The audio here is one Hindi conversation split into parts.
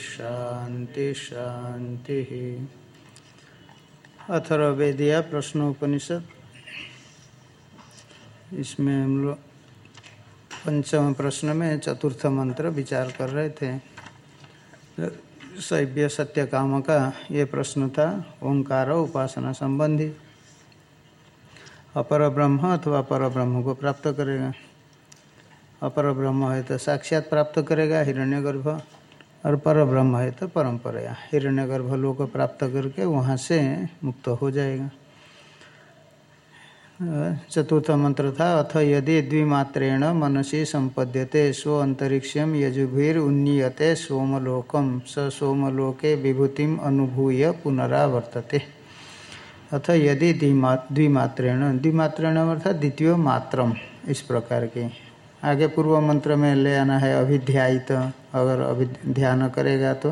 शांति शांति अथर्वेदिया प्रश्नोपनिषद इसमें हम लोग पंचम प्रश्न में चतुर्थ मंत्र विचार कर रहे थे। शैव्य सत्य काम का ये प्रश्न था, ओंकार उपासना संबंधी। अपर ब्रह्म अथवा पर ब्रह्म को प्राप्त करेगा। अपर ब्रह्म है तो साक्षात प्राप्त करेगा हिरण्यगर्भ। और पर ब्रह्म है तो परंपरा हिरण्यगर्भ लोक को प्राप्त करके वहाँ से मुक्त हो जाएगा। चतुर्थ मंत्र था, अथ यदि द्विमात्रेण मनसी संपद्यते, स्व अंतरिक्षम यजुभिर उन्नीयते सोमलोकम स सोमलोके विभूतिम अनुभूय पुनरावर्तते। अथ यदि द्विमात्रेण द्विमात्रेण अर्थात द्वितीय मात्रम, इस प्रकार के। आगे पूर्व मंत्र में ले आना है अभिध्यायित, अगर अभि ध्यान करेगा तो।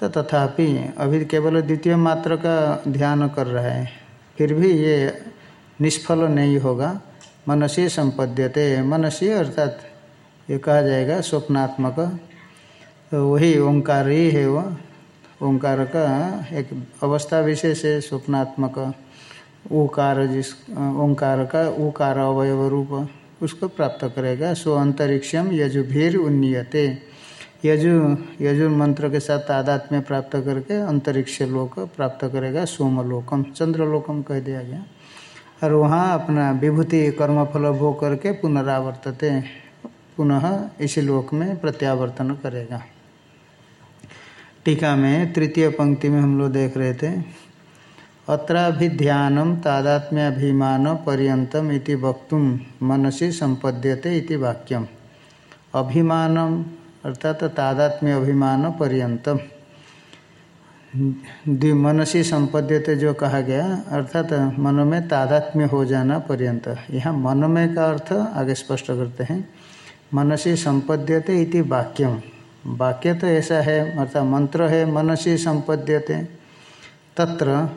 तो तथापि अभी केवल द्वितीय मात्र का ध्यान कर रहा है, फिर भी ये निष्फल नहीं होगा। मनसी संपद्यते, मनसी अर्थात ये कहा जाएगा स्वप्नात्मक। तो वही ओंकार ही है वह ओंकार का एक अवस्था विशेष है स्वप्नात्मक। ऊकार जिस ओंकार का ऊकार अवयव रूप। उसको प्राप्त करेगा। सो अंतरिक्षम यजुभीर उन्नीयते। यजु, यजुर मंत्र के साथ तादात में प्राप्त करके अंतरिक्ष लोक प्राप्त करेगा, सोमलोकम, चंद्रलोकम कह दिया गया। और वहाँ अपना विभूति, कर्मफल भोग करके पुनरावर्तते, पुनः इसी लोक में प्रत्यावर्तन करेगा। टीका में तृतीय पंक्ति में हम लोग देख रहे थे। अत्राभिध्यानम तादात्म्याभिमान पर्यतम इति वक्तुम मनसी संपद्यते इति वाक्यम। अभिमानम अर्थात तादात्म्य अभिमान पर्यतम मनसी संपद्यते जो कहा गया, अर्थात मन में तादात्म्य हो जाना पर्यंत यहाँ मन में का अर्थ आगे स्पष्ट करते हैं। मनसी संपद्यते इति वाक्यम। वाक्य तो ऐसा है, अर्थात मंत्र है, मनसी संपद्यते तत्र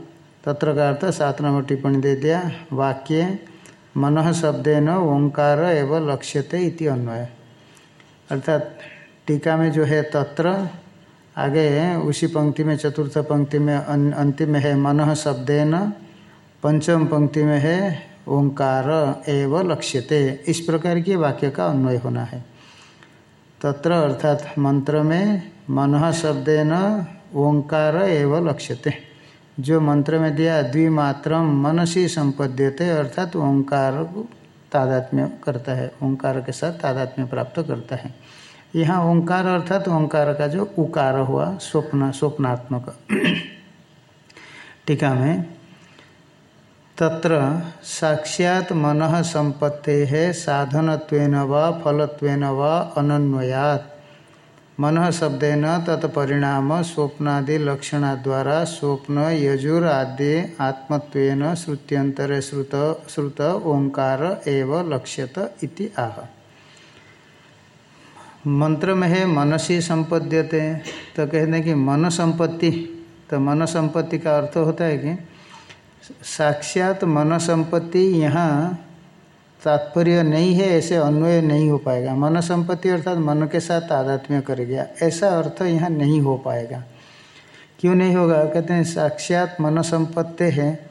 तत्र का अर्थ सात नंबर टिप्पणी दे दिया, वाक्य, मन शब्देन ओंकार एवं लक्ष्यते इति अन्वय। अर्थात टीका में जो है तत्र, आगे उसी पंक्ति में, चतुर्थ पंक्ति में अंतिम है मन शब्देन, पंचम पंक्ति में है ओंकार एवं लक्ष्यते। इस प्रकार के वाक्य का अन्वय होना है। तत्र अर्थात मंत्र में मन शब्देन ओंकार एवं लक्ष्यते। जो मंत्र में दिया, द्विमात्रम मनसी संपद्यते अर्थात ओंकार तादात्म्य करता है, ओंकार के साथ तादात्म्य प्राप्त करता है। यहाँ ओंकार अर्थात ओंकार का जो उकार हुआ, स्वप्न, स्वप्नात्मक। टीका में तत्र साक्षात मन संपत्ति साधनत्वेन व फलत्वेन व अनन्वयात। मन शब्देन तत्परिणाम स्वप्नादि लक्षणाद्वारा स्वप्न, यजुर आदि आत्मत्वेन श्रुत्यंतर श्रुत श्रुत ओंकार एव लक्ष्यत इति आह। मंत्र में है मनसी संपद्यते तो कहते हैं कि मन संपत्ति तो मन संपत्ति का अर्थ होता है कि साक्षात मन संपत्ति यहाँ तात्पर्य नहीं है, ऐसे अन्वय नहीं हो पाएगा। मन संपत्ति अर्थात मन के साथ तादात्म्य कर गया। ऐसा अर्थ यहाँ नहीं हो पाएगा। क्यों नहीं होगा? कहते हैं, साक्षात मन संपत्ति है।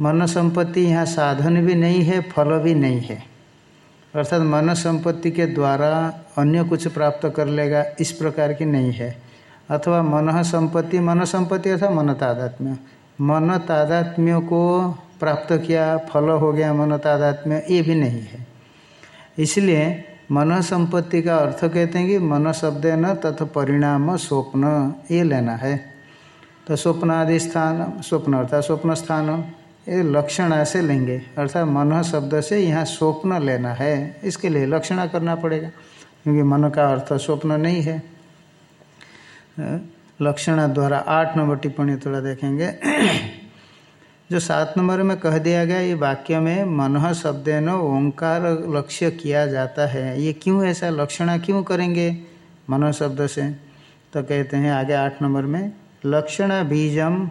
मन संपत्ति यहाँ साधन भी नहीं है, फल भी नहीं है। अर्थात मन संपत्ति के द्वारा अन्य कुछ प्राप्त कर लेगा, इस प्रकार की नहीं है। अथवा मन संपत्ति मन संपत्ति अर्थात मन तादात्म्य। मन तादात्म्य को प्राप्त किया, फल हो गया मन तादात्म्य ये भी नहीं है। इसलिए मन संपत्ति का अर्थ कहते हैं कि मन शब्द न तथा परिणाम स्वप्न, ये लेना है। तो स्वप्न आदि स्थान स्वप्न अर्थात स्वप्न स्थान ये लक्षण ऐसे लेंगे। अर्थात मन शब्द से यहाँ स्वप्न लेना है, इसके लिए लक्षणा करना पड़ेगा, क्योंकि मन का अर्थ स्वप्न नहीं है। लक्षणा द्वारा आठ नंबर टिप्पणी थोड़ा देखेंगे। जो सात नंबर में कह दिया गया, ये वाक्य में मन शब्द न ओंकार लक्ष्य किया जाता है। ये क्यों ऐसा लक्षणा क्यों करेंगे? मन शब्द से। तो कहते हैं आगे आठ नंबर में, लक्षण बीजम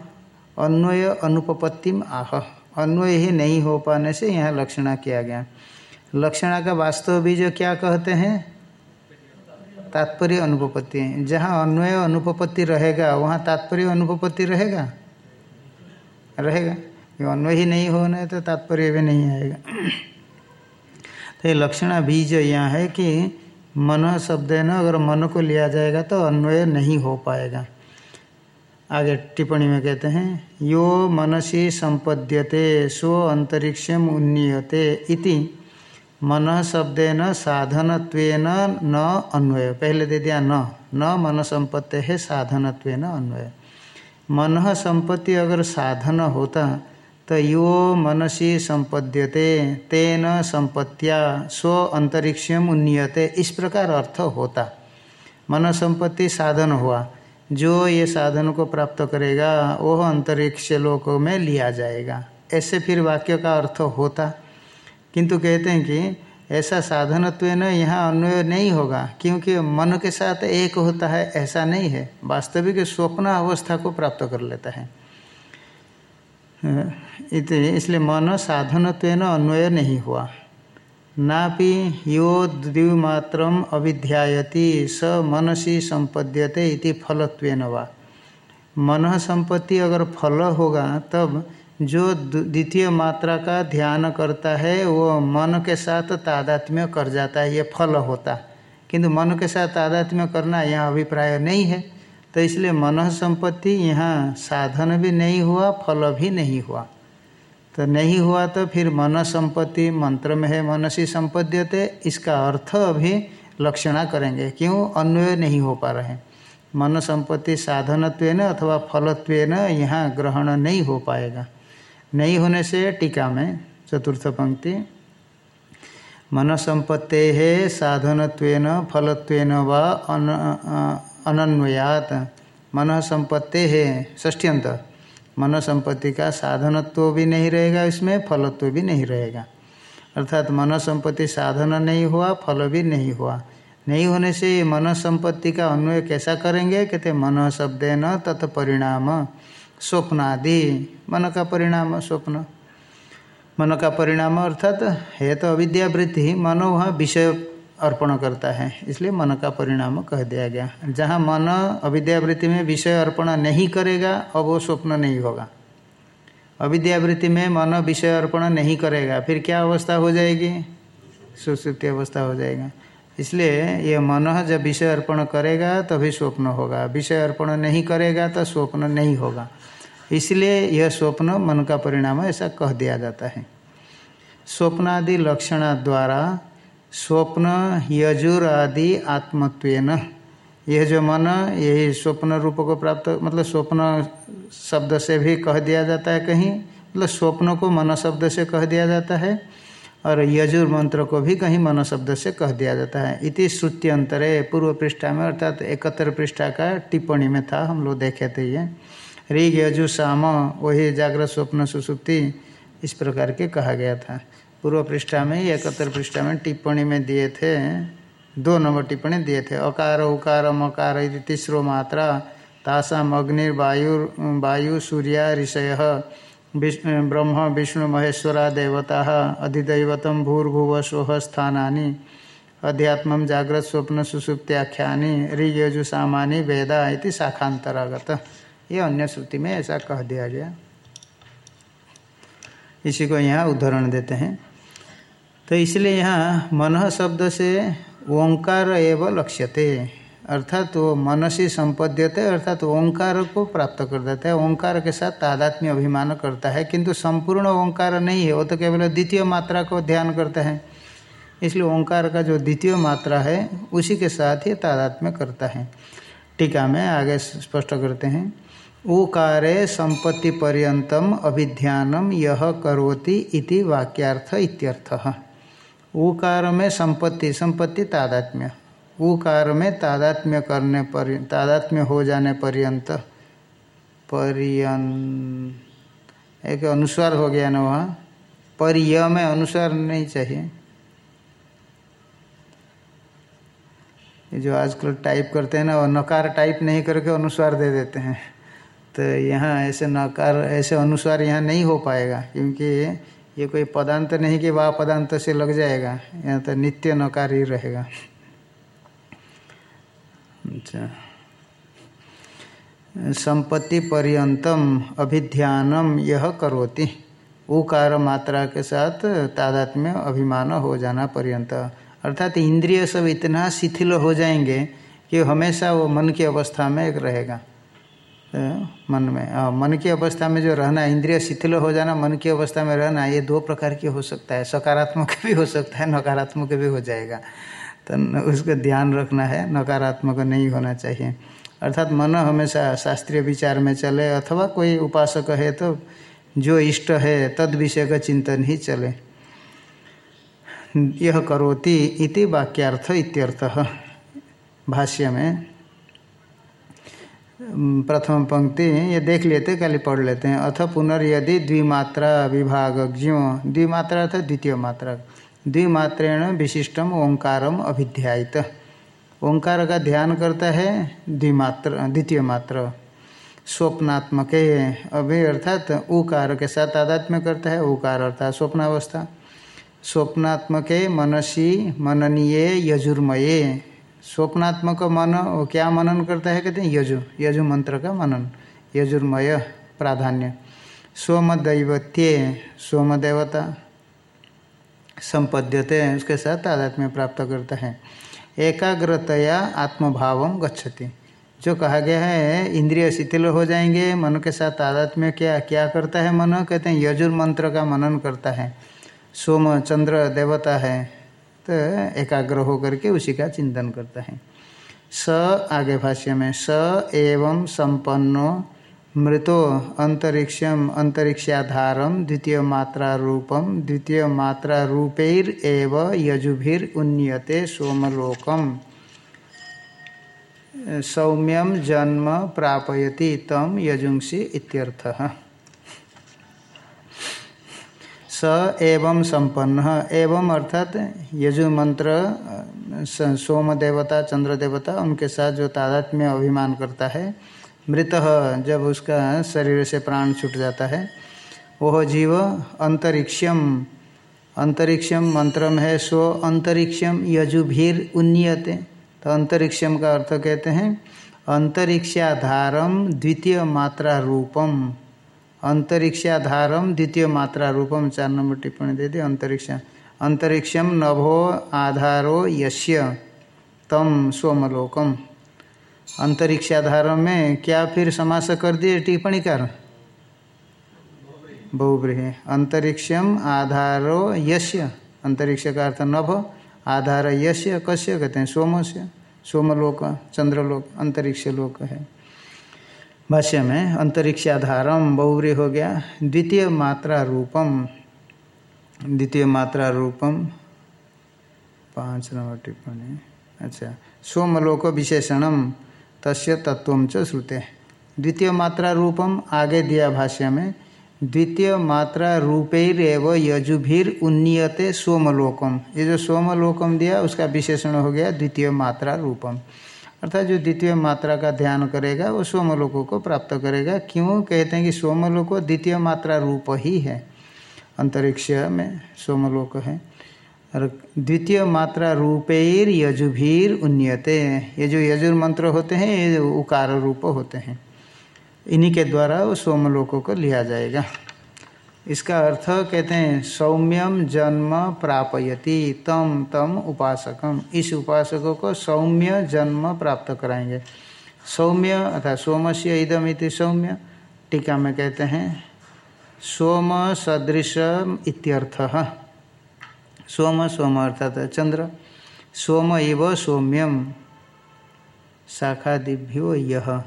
अन्वय अनुपपत्तिम आह। अन्वय ही नहीं हो पाने से यहाँ लक्षणा किया गया। लक्षणा का वास्तव बीज क्या कहते हैं? तात्पर्य अनुपपत्ति। जहाँ अन्वय अनुपपत्ति रहेगा, वहाँ तात्पर्य अनुपपत्ति रहेगा? रहेगा। अन्वय ही नहीं होना तो तात्पर्य भी नहीं आएगा। तो ये लक्षणा बीज यहाँ है कि मन शब्द ना, अगर मन को लिया जाएगा तो अन्वय नहीं हो पाएगा। आगे टिप्पणी में कहते हैं, यो मनसी संपद्यते स्व अंतरिक्षम उन्नीयते इति। मन शब्देन साधनत्वेन न अन्वय। पहले दे दिया न न मन संपत्ति है, साधनत्वेन अन्वय। मन संपत्ति अगर साधन होता तो यो मनसी संपद्यते तेन संपत्तिया स्व अंतरिक्षम उन्नीयते। इस प्रकार अर्थ होता। मन संपत्ति साधन हुआ। जो ये साधन को प्राप्त करेगा, वह अंतरिक्ष लोक में लिया जाएगा। ऐसे फिर वाक्य का अर्थ होता। किंतु कहते हैं कि ऐसा साधनत्व न यहाँ अन्वय नहीं होगा, क्योंकि मन के साथ एक होता है, ऐसा नहीं है। वास्तविक स्वप्न अवस्था को प्राप्त कर लेता है। इसलिए मन साधनत्व अन्वय नहीं हुआ। नापि यो द्विमात्र अविध्यायति, स मनसी संपद्यते इति फलत्वेन वा। मन संपत्ति अगर फल होगा, तब जो द्वितीय मात्रा का ध्यान करता है, वो मन के साथ तादात्म्य कर जाता है, ये फल होता। किंतु मन के साथ तादात्म्य करना यहाँ अभिप्राय नहीं है। तो इसलिए मन संपत्ति यहाँ साधन भी नहीं हुआ, फल भी नहीं हुआ। तो नहीं हुआ तो फिर मन संपत्ति मंत्र में है, मनसी संपद्यते, इसका अर्थ अभी लक्षणा करेंगे। क्यों? अन्वय नहीं हो पा रहे। हैं मन संपत्ति साधनत्व अथवा फलत्व यहाँ ग्रहण नहीं हो पाएगा। नहीं होने से टीका में चतुर्थ पंक्ति मन संपत्ते है साधनत्वेन, फलत्वेन व अनन्वयात। मन संपत्ति है ष्ठ्यंत मन संपत्ति का साधनत्व भी नहीं रहेगा, इसमें फलत्व भी नहीं रहेगा। अर्थात मन संपत्ति साधन नहीं हुआ, फल भी नहीं हुआ। नहीं होने से मन संपत्ति का अन्वय कैसा करेंगे? कहते मन शब्द न तत्परिणाम स्वप्न आदि मन का परिणाम, स्वप्न। मन का परिणाम अर्थात, है तो अविद्यावृत्ति, मनो वहाँ विषय अर्पण करता है। इसलिए मन का परिणाम कह दिया गया। जहाँ मन अविद्यावृत्ति में विषय अर्पण नहीं करेगा, अब वो स्वप्न नहीं होगा। अविद्यावृत्ति में मन विषय अर्पण नहीं करेगा, फिर क्या अवस्था हो जाएगी? सुसुप्ति अवस्था हो जाएगा। इसलिए ये मन जब विषय अर्पण करेगा, तभी स्वप्न होगा। विषय अर्पण नहीं करेगा तो स्वप्न नहीं होगा। इसलिए यह स्वप्न मन का परिणाम ऐसा कह दिया जाता है। स्वप्नादि लक्षणा द्वारा स्वप्न, यजुर आदि आत्मत्वेन। यह जो मन, यही स्वप्न रूप को प्राप्त मतलब स्वप्न शब्द से भी कह दिया जाता है कहीं मतलब स्वप्न को मन शब्द से कह दिया जाता है, और यजुर मंत्र को भी कहीं मन शब्द से कह दिया जाता है। इति श्रुति अंतरे पूर्व पृष्ठा में, अर्थात एकत्र पृष्ठा का टिप्पणी में था, हम लोग देखे थे ये। ऋग यजु साम वही जागृत स्वप्न सुसुप्ति, इस प्रकार के कहा गया था। पूर्व पृष्ठा में, एकत्र पृष्ठा में टिप्पणी में दिए थे। दो नंबर टिप्पणी दिए थे। अकार, उकार, मकार तीसरो मात्रा। तासाम अग्निर्वायु वायु सूर्य, ऋषय ब्रह्म, विष्णु, महेश्वरा, देवता अधिदैवतम भूर्भुव स्व स्थानी अध्यात्म जागृत स्वप्न सुसुप्त्याख्यानि ऋगजुसामानी वेदा इति शाखांतरागत ये अन्य श्रुति में ऐसा कह दिया गया। इसी को यहाँ उदाहरण देते हैं। तो इसलिए यहाँ मन शब्द से ओंकार एवं लक्ष्यते। अर्थात वो मन मनसी संपद्यते अर्थात ओंकार को प्राप्त कर देता है। ओंकार के साथ तादात्म्य अभिमान करता है, किंतु संपूर्ण ओंकार नहीं है, वो तो केवल द्वितीय मात्रा को ध्यान करता है। इसलिए ओंकार का जो द्वितीय मात्रा है, उसी के साथ ही तादात्म्य करता है। टीका में आगे स्पष्ट करते हैं। ऊकारे संपत्ति पर्यतम अभिध्यानम यह करोति इति वाक्यार्थ इत्यर्थः। ऊकार में संपत्ति संपत्ति तादात्म्य। ऊकार में तादात्म्य करने पर, तादात्म्य हो जाने पर्यंत पर्यन एक अनुस्वार हो गया ना वहाँ? पर में अनुसार नहीं चाहिए। ये जो आजकल टाइप करते हैं ना, वो नकार टाइप नहीं करके अनुस्वार दे देते हैं। तो यहाँ ऐसे नकार, ऐसे अनुस्वार यहाँ नहीं हो पाएगा, क्योंकि ये कोई पदांत नहीं कि वाह पदांत से लग जाएगा, यहाँ तो नित्य नकार ही रहेगा। अच्छा। संपत्ति पर्यंतम अभिध्यानम यह करोति। उकार मात्रा के साथ तादात्म्य अभिमान हो जाना पर्यंत। अर्थात इंद्रिय सब इतना शिथिल हो जाएँगे कि हमेशा वो मन की अवस्था में एक रहेगा। मन में। आ, मन की अवस्था में जो रहना इंद्रिय शिथिल हो जाना मन की अवस्था में रहना ये दो प्रकार की हो सकता है। सकारात्मक भी हो सकता है नकारात्मक भी हो जाएगा। तो उसका ध्यान रखना है नकारात्मक नहीं होना चाहिए। अर्थात मन हमेशा शास्त्रीय विचार में चले अथवा कोई उपासक है तो जो इष्ट है तद विषय का चिंतन ही चले। यह करोति इति वाक्यार्थ इत्यर्थ। भाष्य में प्रथम पंक्ति, ये देख लेते कल पढ़ लेते हैं। अथ पुनर्यदि द्विमात्रा विभाग विभागज्ञो द्विमात्रा अर्थात द्वितीय मात्रा। द्विमात्रेण विशिष्टम ओंकारम अभिध्यायित। ओंकार का ध्यान करता है द्विमात्र, द्वितीय मात्र। स्वप्नात्मक अभी, अर्थात उकार के साथ आध्यात्म्य करता है, उकार अर्थात स्वप्नावस्था। स्वप्नात्मक मनसी, मननीय, यजुर्मये। स्वप्नात्मक मन, वो क्या मनन करता है कहते हैं? यजु। यजु मंत्र का मनन। यजुर्मय प्राधान्य। सोम दैवत्य सोम देवता संपद्यते, उसके साथ आध्यात्म्य प्राप्त करता है। एकाग्रतया आत्मभाव गच्छति। जो कहा गया है, इंद्रिय शिथिल हो जाएँगे, मन के साथ आध्यात्म्य क्या क्या करता है मन? कहते हैं यजुर्मंत्र का मनन करता है। सोम चंद्र देवता है। एकाग्र होकर के उसी का चिंतन करता है। स आगे भाष्य में, स एवं संपन्नो मृतो अंतरिक्षम अंतरिक्षाधारम द्वितीय मात्रा रूपम द्वितीय मात्रा रूपैर एव यजुभिर उन्नीयते सोमलोकम सौम्यम जन्म प्रापयति तम यजुंसी इत्यर्थः। स एवं संपन्न, एवं अर्थात यजु मंत्र सोम देवता चंद्र देवता उनके साथ जो तादात्म्य अभिमान करता है, मृत जब उसका शरीर से प्राण छूट जाता है वह जीव, अंतरिक्षम अंतरिक्षम मंत्र में है सो अंतरिक्षम यजुभीर उन्नीयते। तो अंतरिक्षम का अर्थ कहते हैं, अंतरिक्षाधारम द्वितीय मात्रा रूपम। अंतरिक्षाधारम द्वितीय मात्रा रूपम चार नंबर टिप्पणी दे दी, अंतरिक्ष। अंतरिक्षम नभो आधारो यश्य, तम सोमलोकम। अंतरिक्षाधार में क्या फिर समास कर दिए टिप्पणी कार बहुब्रीह अंतरिक्षम आधारो यश्य, अंतरिक्ष का अर्थ नभ, आधार यश्य, कश्य कहते हैं सोम से सोमलोक, चंद्रलोक, अंतरिक्ष लोक है। भाष्य में अंतरिक्षाधारम बहुरी हो गया। द्वितीय मात्रा रूपम, द्वितीय मात्रा रूपम, पाँच नंबर टिप्पणी। अच्छा सोमलोक विशेषणम, तस्य तत्व च श्रुते। द्वितीय मात्रा रूपम, आगे दिया भाष्य में, द्वितीय मात्रा रूपैरव यजुभिर उन्नीयते सोमलोकम। ये जो सोमलोकम दिया, उसका विशेषण हो गया द्वितीय मात्रा रूपम। अर्थात जो द्वितीय मात्रा का ध्यान करेगा, वो सोमलोकों को प्राप्त करेगा। क्यों? कहते हैं कि सोमलोक द्वितीय मात्रा रूप ही है। अंतरिक्ष में सोमलोक है। और द्वितीय मात्रा रूपेर यजुभीर उन्नयते ये जो यजुर मंत्र होते हैं, ये उकार रूप होते हैं। इन्हीं के द्वारा वो सोमलोकों को लिया जाएगा। इसका अर्थ कहते हैं, सौम्यम जन्म प्रापयति तम तम उपासकम। इस उपासकों को सौम्य जन्म प्राप्त कराएँगे। सौम्य अर्थात सोमस्य इदम इति सौम्य, टीका में कहते हैं, सोम सदृश इत्यर्थ। सोम सोम अर्थात चंद्र, सोम इव सौम्यम, शाखादिभ्यो यह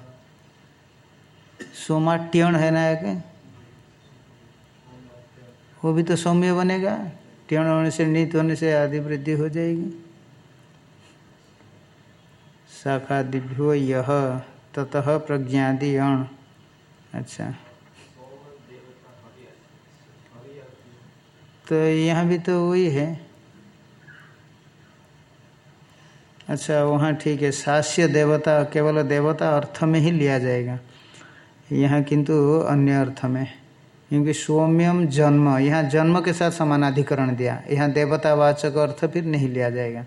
सोमाट्यण है ना एक? वो भी तो सौम्य बनेगा। टेण होने से, नीत होने से आदि वृद्धि हो जाएगी। शाखा दिभ्यो यह ततः प्रज्ञादि अण अच्छा। तो यहाँ भी तो वही है। अच्छा वहाँ ठीक है। शास्य देवता, केवल देवता अर्थ में ही लिया जाएगा। यहाँ किंतु अन्य अर्थ में। क्योंकि सौम्यम जन्म, यहाँ जन्म के साथ समानाधिकरण दिया। यहाँ देवतावाचक अर्थ फिर नहीं लिया जाएगा।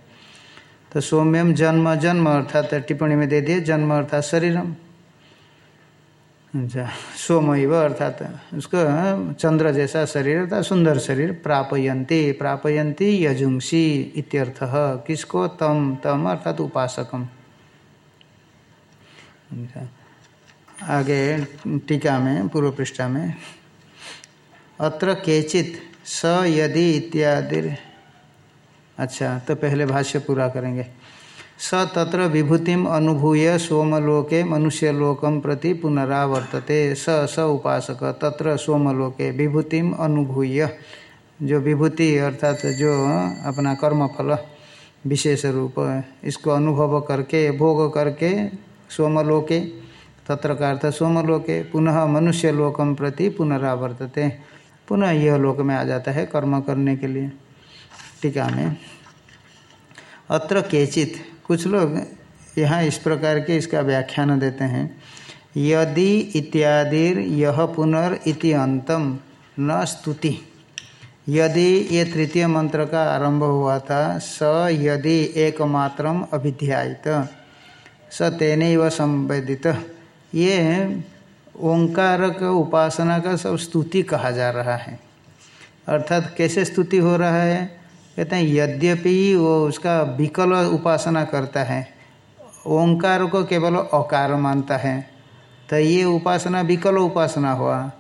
तो सौम्यम जन्म जन्म अर्थात टिप्पणी में दे दिए जन्म अर्थात शरीरम। अच्छा अर्थात उसको चंद्र जैसा शरीर अर्थात सुंदर शरीर प्रापयंती प्रापयंती यजुंसी इत्यर्थ, किसको? तम तम अर्थात उपासकम। अच्छा आगे टीका में, पूर्व पृष्ठा में अत्र केचित स यदि इत्यादि अच्छा तो पहले भाष्य पूरा करेंगे। स तत्र विभूतिम अनुभूय सोमलोके मनुष्यलोकम प्रति पुनरावर्तते। स स उपासक, तत्र सोमलोके विभूतिम अनुभूय। जो विभूति, अर्थात जो अपना कर्मफल, विशेष रूप, इसको अनुभव करके, भोग करके सोमलोके, तत्र का अर्थ सोमलोके, पुनः मनुष्य लोकम प्रति पुनरावर्तते। पुनः यह लोक में आ जाता है कर्म करने के लिए। टीका में। अत्र केचित। कुछ लोग यहाँ इस प्रकार के इसका व्याख्यान देते हैं। यदि इत्यादि यह पुनर् इति अंतम न स्तुति। यदि ये तृतीय मंत्र का आरंभ हुआ था, स यदि एकमात्र अभिध्यायित। स तेन संवेदित। ये ओंकार का उपासना का सब स्तुति कहा जा रहा है। अर्थात कैसे स्तुति हो रहा है? कहते हैं, यद्यपि वो उसका विकल उपासना करता है, ओंकार को केवल अकार मानता है तो ये उपासना विकल उपासना हुआ।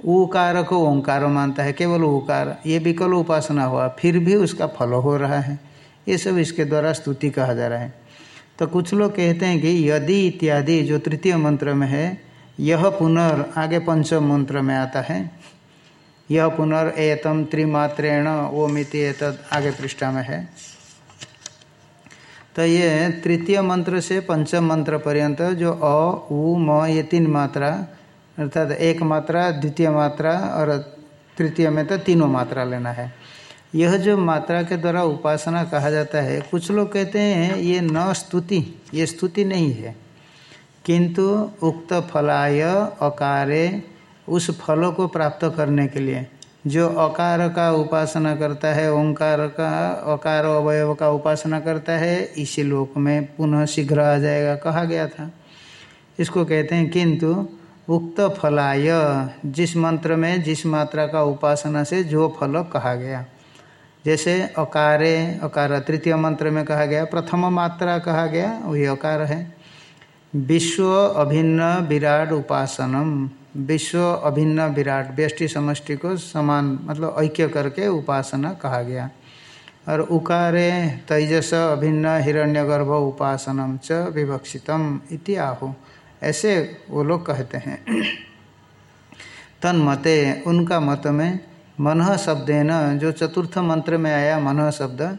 उकार को ओंकार मानता है, केवल उकार, ये विकल उपासना हुआ, फिर भी उसका फल हो रहा है। ये सब इसके द्वारा स्तुति कहा जा रहा है। तो कुछ लोग कहते हैं कि यदि इत्यादि जो तृतीय मंत्र में है यह पुनर्, आगे पंचम मंत्र में आता है। यह पुनर् एतम त्रिमात्रेण ओमिति एतद आगे पृष्ठा में है। तो ये तृतीय मंत्र से पंचम मंत्र पर्यंत जो अ, उ, म, ये तीन मात्रा, अर्थात एक मात्रा, द्वितीय मात्रा और तृतीय में तो तीनों मात्रा लेना है। यह जो मात्रा के द्वारा उपासना कहा जाता है, कुछ लोग कहते हैं ये न स्तुति, ये स्तुति नहीं है। किंतु उक्त फलाय अकारे उस फलों को प्राप्त करने के लिए। जो अकार का उपासना करता है, ओंकार का, अकार अवयव का उपासना करता है, इसी लोक में पुनः शीघ्र आ जाएगा, कहा गया था। इसको कहते हैं, किंतु उक्त फलाय, जिस मंत्र में, जिस मात्रा का उपासना से जो फल कहा गया। जैसे अकारे, अकार तृतीय मंत्र में कहा गया, प्रथम मात्रा कहा गया, वही अकार है। विश्व अभिन्न विराट उपासनम। विश्व अभिन्न विराट, व्यष्टि समष्टि को समान मतलब ऐक्य करके उपासना कहा गया। और उकारे तेजस अभिन्न हिरण्यगर्भ उपासनम च विवक्षितम इति आहो। ऐसे वो लोग कहते हैं। तन्मते, उनका मत में मन शब्देन, जो चतुर्थ मंत्र में आया मन शब्द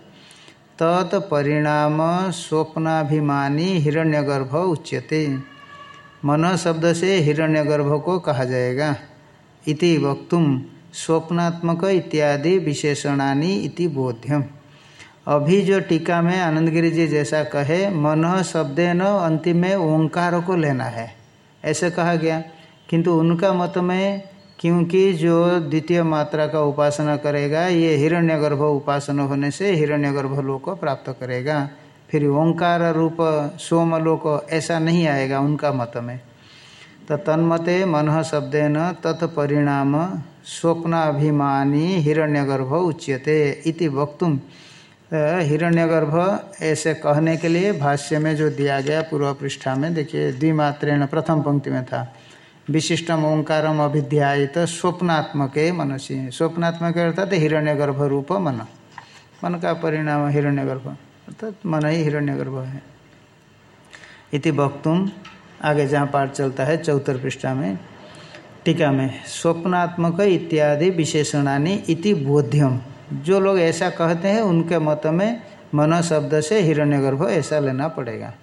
तत्परिणाम स्वप्नाभिमानी हिरण्यगर्भ उच्यते। मन शब्द से हिरण्यगर्भ को कहा जाएगा। इति वक्तुम स्वप्नात्मक इत्यादि विशेषणानी इति बोध्यम। अभी जो टीका में आनंदगिरी जी जैसा कहे, मन शब्द न अंतिम में ओंकार को लेना है। ऐसे कहा गया। किंतु उनका मत में क्योंकि जो द्वितीय मात्रा का उपासना करेगा, ये हिरण्यगर्भ उपासना होने से हिरण्यगर्भ लोक प्राप्त करेगा। फिर ओंकार रूप सोमलोक ऐसा नहीं आएगा उनका मत में। तो तन्मते मन शब्देन तत्परिणाम स्वप्नाभिमानी हिरण्यगर्भ उच्यते इति वक्तुम। हिरण्यगर्भ ऐसे कहने के लिए भाष्य में जो दिया गया पूर्व पृष्ठा में, देखिए, द्विमात्रेण प्रथम पंक्ति में था। विशिष्टम ओंकारम अभिध्यायित स्वप्नात्मक मनसी। स्वप्नात्मक अर्थात हिरण्यगर्भ रूप मन। मन का परिणाम हिरण्यगर्भ। अर्थात मन ही हिरण्यगर्भ है। इति वक्तुम आगे जहाँ पाठ चलता है चौतर पृष्ठा में, टीका में, स्वप्नात्मक इत्यादि विशेषणानी इति बोध्यम। जो लोग ऐसा कहते हैं, उनके मत में मन शब्द से हिरण्यगर्भ ऐसा लेना पड़ेगा।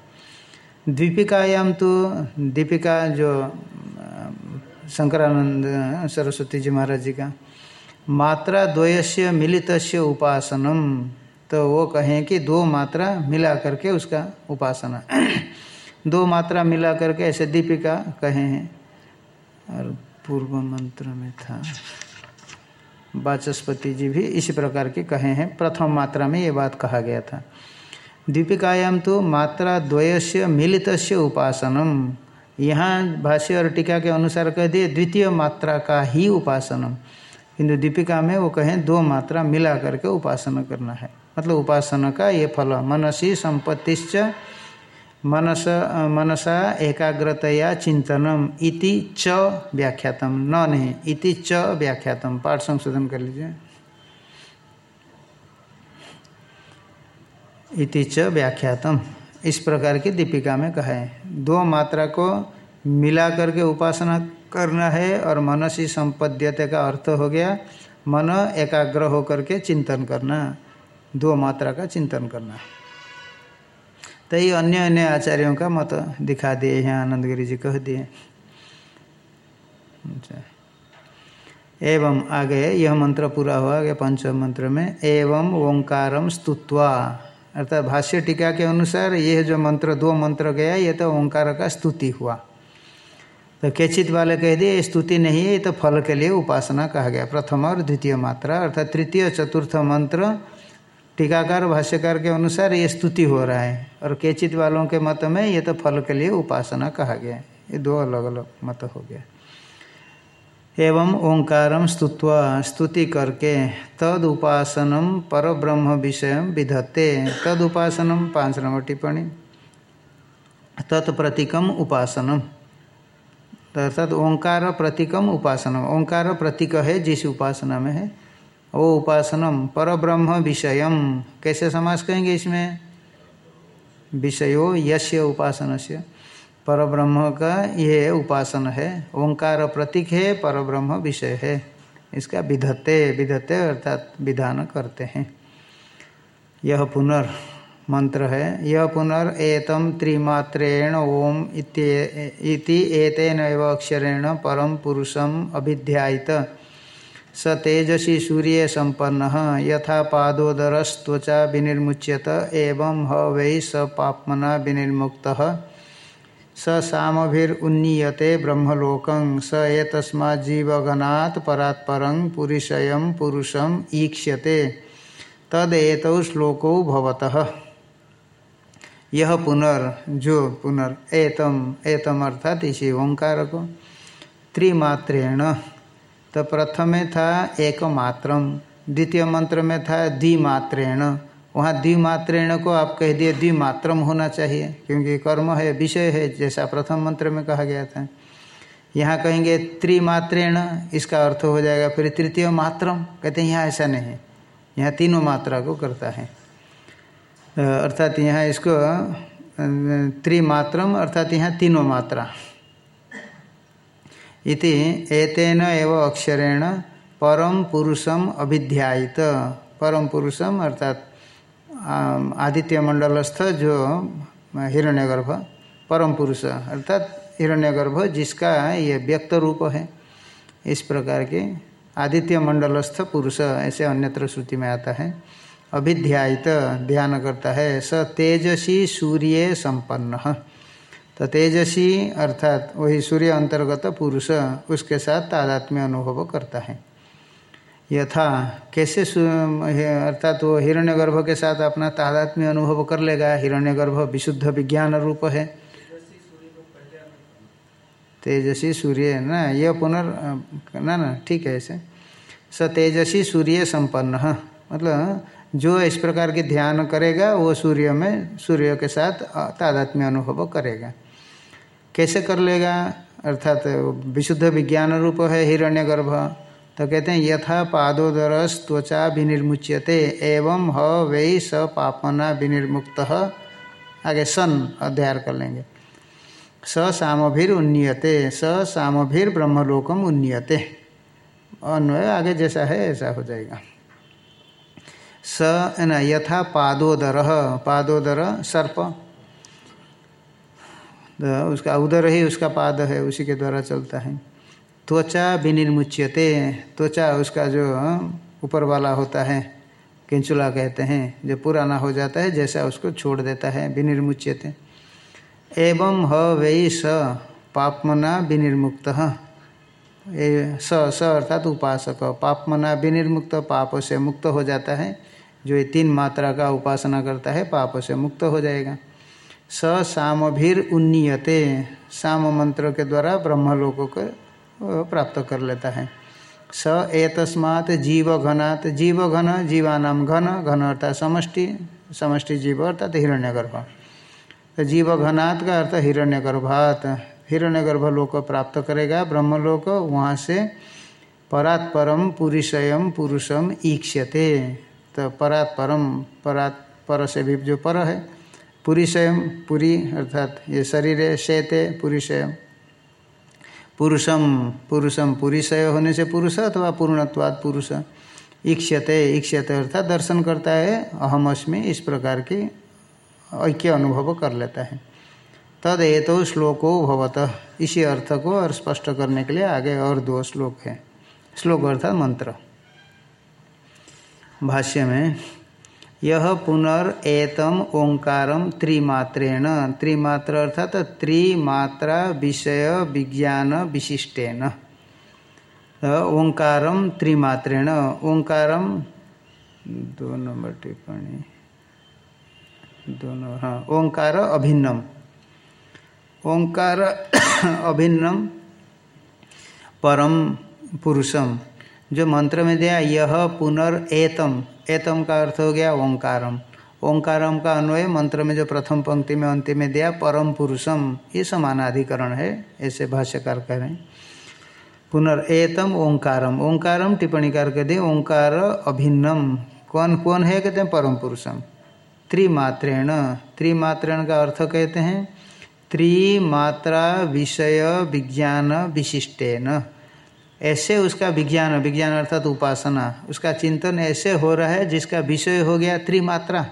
दीपिकायाम तो दीपिका जो शंकरानंद सरस्वती जी महाराज जी का, मात्रा द्वयस्य मिलित उपासनम। तो वो कहें कि दो मात्रा मिला करके उसका उपासना। दो मात्रा मिला करके ऐसे दीपिका कहे हैं। और पूर्व मंत्र में था। वाचस्पति जी भी इसी प्रकार के कहे हैं। प्रथम मात्रा में ये बात कहा गया था। दीपिकायाम तो मात्रा द्वयस्य मिलित उपासनम। यहाँ भाष्य और टीका के अनुसार कह दिए, द्वितीय मात्रा का ही उपासनम। किंतु दीपिका में वो कहें, दो मात्रा मिला करके उपासना करना है। मतलब उपासना का ये फल, मनसी संपत्तिश्च मनस, मनसा एकाग्रतया चिंतनम इति च व्याख्यातम। न नहीं, इति च व्याख्यातम। पाठ संशोधन कर लीजिए। इति च व्याख्यातम। इस प्रकार की दीपिका में कहा है। दो मात्रा को मिला करके उपासना करना है और मनसी संपद्यते का अर्थ हो गया मन एकाग्र होकर के चिंतन करना। दो मात्रा का चिंतन करना। तो ये अन्य अन्य आचार्यों का मत दिखा दिए हैं, आनंद गिरी जी कह दिए। अच्छा। एवं आगे यह मंत्र पूरा हुआ, आगे पंचम मंत्र में, एवं ओंकारम स्तुत्वा। अर्थात भाष्य टीका के अनुसार यह जो मंत्र, दो मंत्र गया, ये तो ओंकार का स्तुति हुआ। तो केचित वाले कह दिए स्तुति नहीं है, ये तो फल के लिए उपासना कहा गया, प्रथम और द्वितीय मात्रा। अर्थात तृतीय, चतुर्थ मंत्र, टीकाकार, भाष्यकार के अनुसार ये स्तुति हो रहा है। और केचित वालों के मत में ये तो फल के लिए उपासना कहा गया ये दो अलग अलग मत हो गया। एवं ओंकार स्तुत्वा स्तुति करके तद पर ब्रह्म विषय विधत्ते। तद उपासनम पाँच नंबर टिप्पणी। तत्प्रतीकम उपासनम अर्थात ओंकार प्रतीकम उपासनम ओंकार प्रतीक है, जिस उपासना में है, वो उपासनम पर ब्रह्म विषयम कैसे समास कहेंगे इसमें? विषयो यश्य उपासन से पर ब्रह्म का ये उपासन है। ओंकार प्रतीक है पर ब्रह्म विषय है। इसका विधत्ते विधत्ते अर्थात विधान करते हैं। यह पुनर् मंत्र है। यह पुनर् एतम त्रिमात्रेण ओम इति एतेन अक्षरेण परम पुरुषम अभिध्यायित। स तेजसी सूर्य संपन्न यथा पादोदरस्त्वचा विनिर्मुच्यत, एवं ह वै स पापमना विनिर्मुक्त। स सामभिरुन्नीयते ब्रह्मलोक, स एतस्माज्जीवगणात् परात्परं पुरुषयं पुरुषम ईक्ष्यते। तदेतौ श्लोकौ भवतः। यह पुनर्, जो पुनर्, एतम एतम अर्थात इसी ओंकार को त्रिमात्रेण। तो प्रथम में था एक मात्रम द्वितीय मंत्र में था द्विमात्रेण। वहाँ द्विमात्रेण को आप कह दिए, द्विमात्रम होना चाहिए, क्योंकि कर्म है, विषय है, जैसा प्रथम मंत्र में कहा गया था। यहाँ कहेंगे त्रिमात्रेण, इसका अर्थ हो जाएगा फिर तृतीय मात्रम, कहते हैं यहाँ ऐसा नहीं। यहाँ तीनों मात्रा को करता है। अर्थात यहाँ इसको त्रिमात्रम, अर्थात यहाँ तीनों मात्रा। इति एतेन एव अक्षरेण परम पुरुषम अभिध्यायित। परम पुरुषम, अर्थात आदित्य मंडलस्थ जो हिरण्यगर्भ, परम पुरुष, अर्थात हिरण्यगर्भ, जिसका ये व्यक्त रूप है, इस प्रकार के, आदित्य मंडलस्थ पुरुष, ऐसे अन्यत्र श्रुति में आता है अभिध्यायित ध्यान करता है, स तेजसी सूर्य संपन्न। तो तेजसी, अर्थात वही सूर्य अंतर्गत पुरुष, उसके साथ तादात्म्य अनुभव करता है। यथा कैसे अर्थात वो हिरण्यगर्भ के साथ अपना तादात्म्य अनुभव कर लेगा? हिरण्यगर्भ विशुद्ध विज्ञान रूप है। तेजसी सूर्य ना? यह पुनर्, ना ना, ठीक है ऐसे। स तेजसी सूर्य संपन्न मतलब जो इस प्रकार के ध्यान करेगा, वो सूर्य में, सूर्य के साथ तादात्म्य अनुभव करेगा। कैसे कर लेगा? अर्थात विशुद्ध विज्ञान रूप है हिरण्यगर्भ। तो कहते हैं, यथा पादोदर त्वचा विनिर्मुच्यते, एवं ह, वे, स, पापना विनिर्मुक्त। आगे सन अध्ययन कर लेंगे। स, सामभिर उन्नीयते, स, सामभिर ब्रह्मलोकम उन्नीयते। अन्वय आगे जैसा है, ऐसा हो जाएगा। स न, यथा पादोदर पादोदर सर्प। तो उसका उदर ही उसका पाद है, उसी के द्वारा चलता है। त्वचा विनिर्मुच्यते। त्वचा उसका जो ऊपर वाला होता है, किंचुला कहते हैं, जो पुराना हो जाता है, जैसा उसको छोड़ देता है, विनिर्मुच्यते। एवं ह वही स, पापमना विनिर्मुक्त। स स अर्थात उपासक। पापमना विनिर्मुक्त, पाप से मुक्त हो जाता है, जो ये तीन मात्रा का उपासना करता है, पाप से मुक्त हो जाएगा। स, सामभीर उन्नीयते। साम मंत्र के द्वारा ब्रह्मलोकों को प्राप्त कर लेता है। स एतस्मात् जीव घनात् जीव घन जीवानाम घन घन अर्थात समष्टि समष्टि जीव अर्थात हिरण्यगर्भ। तो जीव घनात् का अर्थ हिरण्यगर्भात। हिरण्यगर्भ लोक प्राप्त करेगा, ब्रह्मलोक वहाँ से परात्परम पुरुषयम पुरुषम ईक्षते तो परात्परम, परात्, पर से भी जो पर है पुरुषयम पुरी अर्थात ये शरीर है, शेते पुरुषयम पुरुषम पुरुषम पुरुषय होने से पुरुष अथवा पूर्णत्वाद पुरुष। ईक्षते ईक्षते अर्थात दर्शन करता है, अहम अस्मि, इस प्रकार की ऐक्य अनुभव कर लेता है। तद ये तो श्लोको भवत। इसी अर्थ को और स्पष्ट करने के लिए आगे और दो श्लोक है। श्लोक अर्थात मंत्र। भाष्य में यह पुनर्तम ओंकारम त्रिमात्रेण। त्रिमात्र अर्थात त्रिमात्रा विषय विज्ञान विशिष्टेन। ओंकारम त्रिमात्रेण। ओंकारम दो नंबर टिप्पणी। दोनों हाँ ओंकार अभिन्नम। ओंकार अभिन्नम, परम पुरुषम। जो मंत्र में दिया यह पुनर्तम एतम का अर्थ हो गया ओंकारम। ओंकारम का अन्वय मंत्र में जो प्रथम पंक्ति में अंतिम में दिया, परम पुरुषम, ये समानाधिकरण है, ऐसे भाष्यकार कह रहे हैं। पुनर्तम ओंकारम। ओंकारम टिप्पणी करके दे, ओंकार अभिन्नम। कौन कौन है, कहते हैं, परम पुरुषम। त्रिमात्रेण। त्रिमात्रेण का अर्थ कहते हैं, त्रिमात्रा विषय विज्ञान विशिष्टेन। ऐसे उसका विज्ञान विज्ञान अर्थात उपासना, उसका चिंतन ऐसे हो रहा है जिसका विषय हो गया त्रिमात्रा।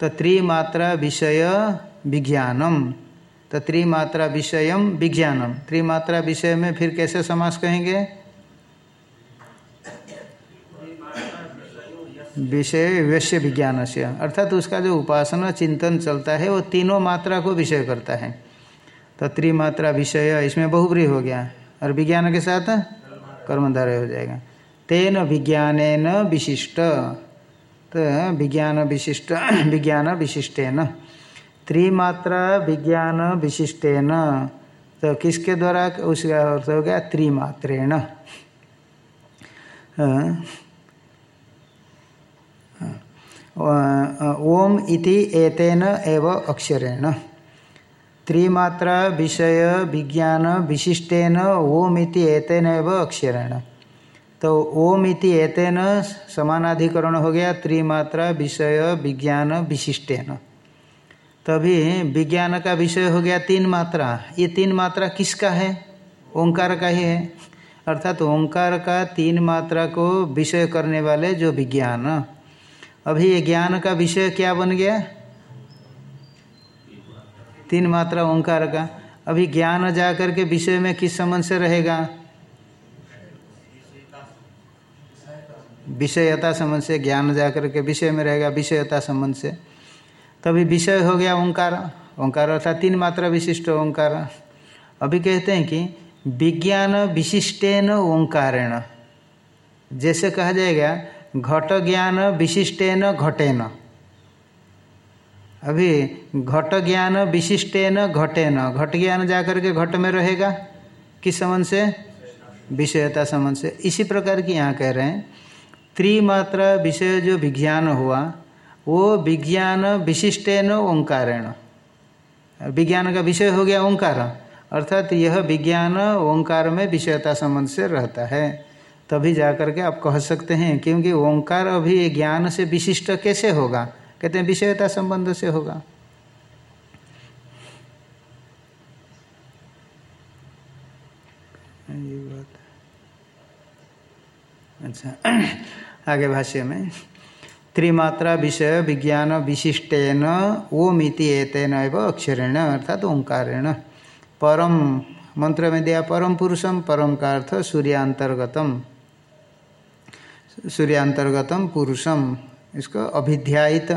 तो त्रिमात्रा विषय विज्ञानम। तो त्रिमात्रा विषयम विज्ञानम। त्रिमात्रा विषय में फिर कैसे समास कहेंगे? विषय वैश्य विज्ञान से अर्थात उसका जो उपासना, चिंतन चलता है, वो तीनों मात्रा को विषय करता है। तो त्रिमात्रा विषय इसमें बहुब्री हो गया। और विज्ञान के साथ कर्मधारय हो जाएगा। तेन विज्ञान विशिष्ट। तो विज्ञान विशिष्ट, विज्ञान विशिष्टेन। त्रिमात्रा विज्ञान विशिष्टेन। तो किसके द्वारा उसका अर्थ हो गया? त्रिमात्रेण। ओम इति एतेन एव अक्षरेण। त्रिमात्रा विषय विज्ञान विशिष्टेन ओम इति एतेन एव अक्षरेण। तो ओम इति एतेन समानाधिकरण हो गया, त्रिमात्रा विषय विज्ञान विशिष्टेन। तभी विज्ञान का विषय हो गया तीन मात्रा ये तीन मात्रा किसका है? ओंकार का ही है। अर्थात तो ओंकार का तीन मात्रा को विषय करने वाले जो विज्ञान। अभी ये ज्ञान का विषय क्या बन गया? तीन मात्रा ओंकार का। अभी ज्ञान जा करके विषय में किस संबंध से रहेगा? विषयता संबंध से, ज्ञान जा करके विषय में रहेगा, विषयता संबंध से। तभी विषय हो गया ओंकार। ओंकार अर्थात तीन मात्रा विशिष्ट ओंकार। अभी कहते हैं कि विज्ञान विशिष्टेन ओंकारेण। जैसे कहा जाएगा, घट ज्ञान विशिष्टेन घटेन। अभी घट ज्ञान विशिष्टेन घटेन। घट ज्ञान जाकर के घट में रहेगा? किस संबंध से? विषयता संबंध से। इसी प्रकार की यहाँ कह रहे हैं, त्रिमात्रा विषय जो विज्ञान हुआ, वो विज्ञान विशिष्टेन ओंकारेण। विज्ञान का विषय हो गया ओंकार। अर्थात यह विज्ञान ओंकार में विषयता संबंध से रहता है। तभी जाकर के आप कह सकते हैं, क्योंकि ओंकार अभी ज्ञान से विशिष्ट कैसे होगा? कहते हैं, विषयता संबंध से होगा। ये बात अच्छा आगे भाष्य में, त्रिमात्रा विषय विज्ञान विशिष्टेन ओमिति एतेन एवं अक्षरेण, अर्थात ओंकारेण। परम, मंत्र में दिया, परम पुरुषम, परम का अर्थ सूर्यांतर्गतम। सूर्यांतर्गतम पुरुषम। इसको अभिध्यायित।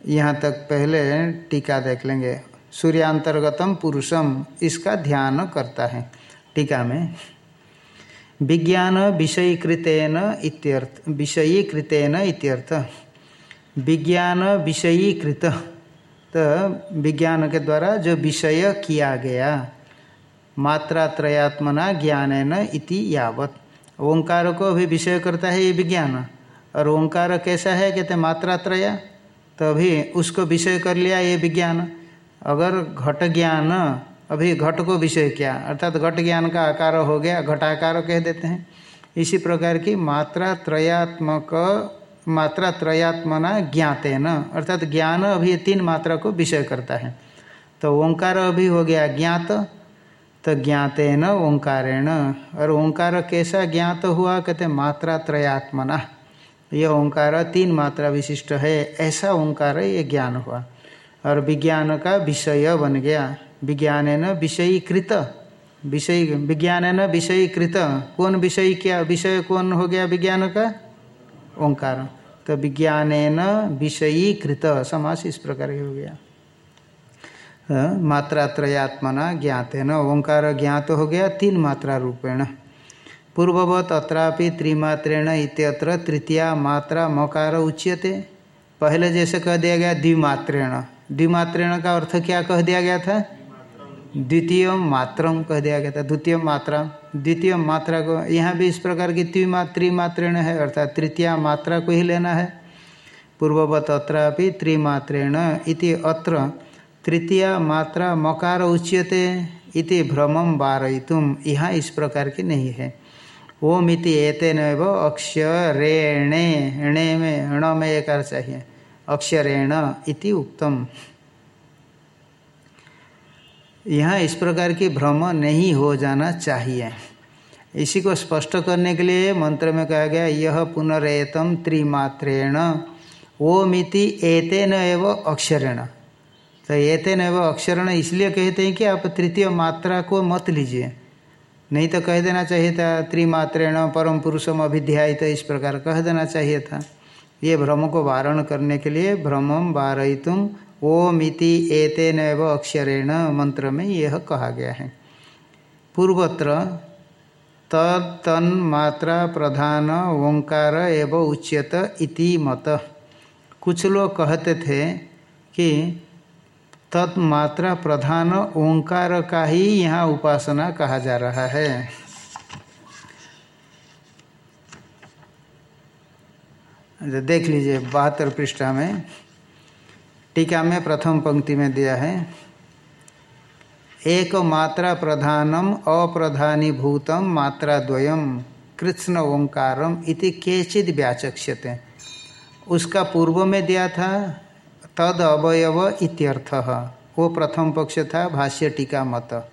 यहाँ तक पहले टीका देख लेंगे। सूर्यांतर्गतम पुरुषम, इसका ध्यान करता है। टीका में, विज्ञान विषयीकृतेन इत्यर्थ विषयीकृतेन इत्यर्थ। विज्ञान विषयी कृत तो विज्ञान के द्वारा जो विषय किया गया मात्रा त्रयात्मना ज्ञान इति यावत। ओंकार को भी विषय करता है ये विज्ञान। और ओंकार कैसा है? कहते मात्रा त्रया तो अभी उसको विषय कर लिया ये विज्ञान। अगर घट ज्ञान, अभी घट को विषय किया, अर्थात घट ज्ञान का आकार हो गया घटाकार कह देते हैं। इसी प्रकार की मात्रा त्रयात्मक मात्रा त्रयात्मना ज्ञाते न अर्थात ज्ञान अभी तीन मात्रा को विषय करता है। तो ओंकार अभी हो गया ज्ञात तो ज्ञाते न ओंकारेण। और ओंकार कैसा ज्ञात हुआ? कहते मात्रा त्रयात्मना यह ओंकार तीन मात्रा विशिष्ट है। ऐसा ओंकार ये ज्ञान हुआ। और विज्ञान का विषय बन गया। विज्ञान न विषयीकृत। विषय, विज्ञान न विषयीकृत। कौन विषय क्या? विषय कौन हो गया विज्ञान का? ओंकार। तो विज्ञान न विषयीकृत। समास इस प्रकार हो गया। मात्रा त्रयात्मना ज्ञात है न। ओंकार ज्ञात हो गया, तीन मात्रा रूपेण। पूर्ववत अत्रापि त्रिमात्रेण इत्यत्र तृतीया मात्रा मकार उच्यते। पहले जैसे कह दिया गया द्विमात्रेण। द्विमात्रेण का अर्थ क्या कह दिया गया था? द्वितीय मात्रम कह दिया गया था। द्वितीय मात्रा। द्वितीय मात्रा को यहाँ भी इस प्रकार की त्रिमात्रेण है, अर्थात तृतीया मात्रा को ही लेना है। पूर्ववत अत्रापि त्रिमात्रेण इति अत्र तृतीय मात्रा मकार उच्यते इति भ्रमम वारयितुम। यहाँ इस प्रकार की नहीं है। ओम इति एतेन अक्षरेणे णे में ण में एक चाहिए अक्षरेण इति उक्तम। यहाँ इस प्रकार की भ्रम नहीं हो जाना चाहिए। इसी को स्पष्ट करने के लिए मंत्र में कहा गया यह पुनरेतम त्रिमात्रेण, ओमिति एतेन एव अक्षरेण। तो एतेन एव अक्षरण इसलिए कहते हैं कि आप तृतीय मात्रा को मत लीजिए। नहीं तो कह देना चाहिए था, त्रिमात्रेण परम पुरुषम अभिध्याय तो इस प्रकार कह देना चाहिए था। ये भ्रम को वारण करने के लिए भ्रमम वारयितुम ओम इति एतेन एव अक्षरेण मंत्र में यह कहा गया है। पूर्वत्र मात्रा प्रधान ओंकार एवं उच्यत इति मत। कुछ लोग कहते थे कि तत्मात्रा प्रधान ओंकार का ही यहाँ उपासना कहा जा रहा है। देख लीजिए बहत्तर पृष्ठा में। टीका में प्रथम पंक्ति में दिया है। एक मात्रा प्रधानम, अप्रधानी भूतम, मात्रा द्वयम, कृष्ण ओंकारम इति केचिद व्याचक्ष्यते। उसका पूर्व में दिया था तद अवयव इत्यर्थ। वो प्रथम पक्ष था, भाष्य टीका मत।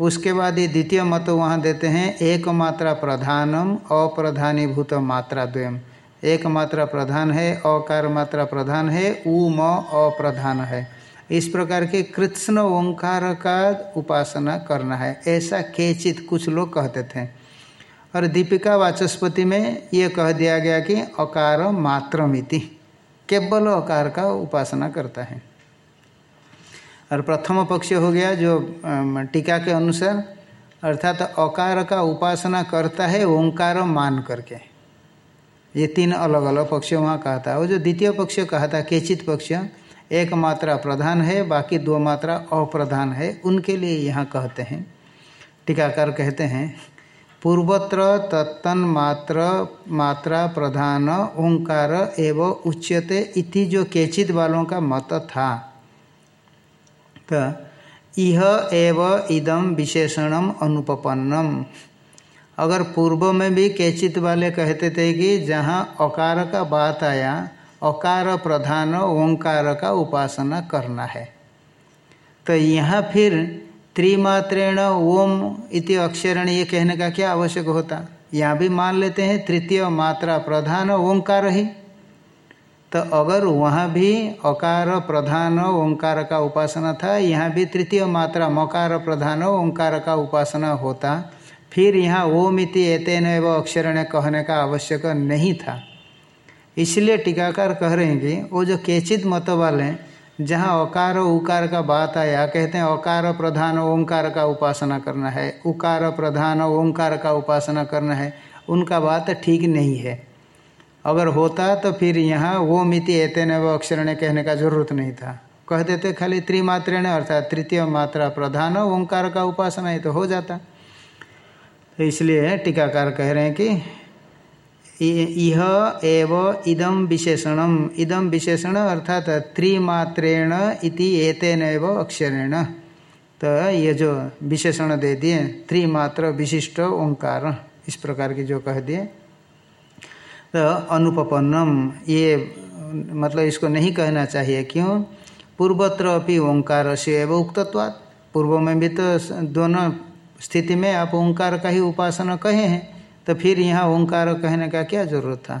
उसके बाद ये द्वितीय मत वहाँ देते हैं एक मात्रा प्रधानम, अप्रधानीभूत मात्रा द्वयम एक मात्रा प्रधान है, अकार मात्रा प्रधान है उ म अप्रधान है। इस प्रकार के कृष्ण ओंकार का उपासना करना है। ऐसा केचित कुछ लोग कहते थे। और दीपिका वाचस्पति में ये कह दिया गया कि अकार मात्रमिति। केवल अकार का उपासना करता है। और प्रथम पक्ष हो गया जो टीका के अनुसार, अर्थात अकार का उपासना करता है ओंकार मान करके। ये तीन अलग अलग पक्ष वहाँ कहा था। और जो द्वितीय पक्ष कहा था, केचित पक्ष, एक मात्रा प्रधान है, बाकी दो मात्रा अप्रधान है, उनके लिए यहाँ कहते हैं। टीकाकार कहते हैं पूर्वत्र तत्तन मात्र मात्रा प्रधान ओंकार एव उच्यते इति जो केचित वालों का मत था। तो इह एव इदम विशेषणम अनुपन्नम अगर पूर्व में भी केचित वाले कहते थे कि जहाँ अकार का बात आया, अकार प्रधान ओंकार का उपासना करना है। तो यहाँ फिर त्रिमात्रेण ओम इति अक्षरण ये कहने का क्या आवश्यक होता? यहाँ भी मान लेते हैं, तृतीय मात्रा प्रधान ओंकार ही। तो अगर वहाँ भी अकार प्रधान ओंकार का उपासना था, यहाँ भी तृतीय मात्रा मकार प्रधान ओंकार का उपासना होता, फिर यहाँ ओम इति एतेन एवं अक्षरण कहने का आवश्यक नहीं था। इसलिए टीकाकार कह रहे हैं कि वो जो केचित मत वाले जहाँ अकार उकार का बात आया, कहते हैं अकार प्रधान ओंकार का उपासना करना है। उकार प्रधान ओंकार का उपासना करना है। उनका बात ठीक नहीं है। अगर होता तो फिर यहाँ वो मिति एतेन व अक्षरण कहने का ज़रूरत नहीं था। कह देते खाली त्रिमात्रेण अर्थात तृतीय मात्रा प्रधान ओंकार का उपासना ही तो हो जाता। तो इसलिए टीकाकार कह रहे हैं कि यह एव इदम विशेषणम। इदम विशेषण अर्थात त्रिमात्रेण इति एतेन एव अक्षरेण। तो ये जो विशेषण दे दिए, त्रिमात्र विशिष्ट ओंकार, इस प्रकार की जो कह दिए। तो अनुपन्नम ये मतलब इसको नहीं कहना चाहिए, क्यों? पूर्वत्र अभी ओंकार से एवं उक्तत्वात्। पूर्व में भी तो दोनों स्थिति में आप ओंकार का ही उपासना कहे हैं। तो फिर यहाँ ओंकार कहने का क्या ज़रूरत था?